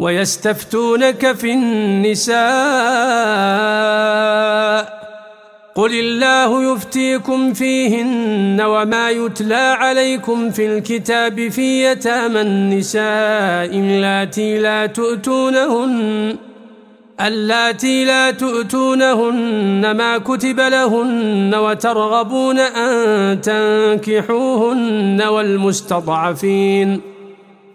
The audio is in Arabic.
ويستفتونك في النساء قل الله يفتيكم فيهن وما يتلى عليكم في الكتاب في يتامى النساء اللاتي لا تؤتونهن اللاتي لا تؤتونهن ما كتب لهن وترغبون أن تنكحوهن والمستضعفين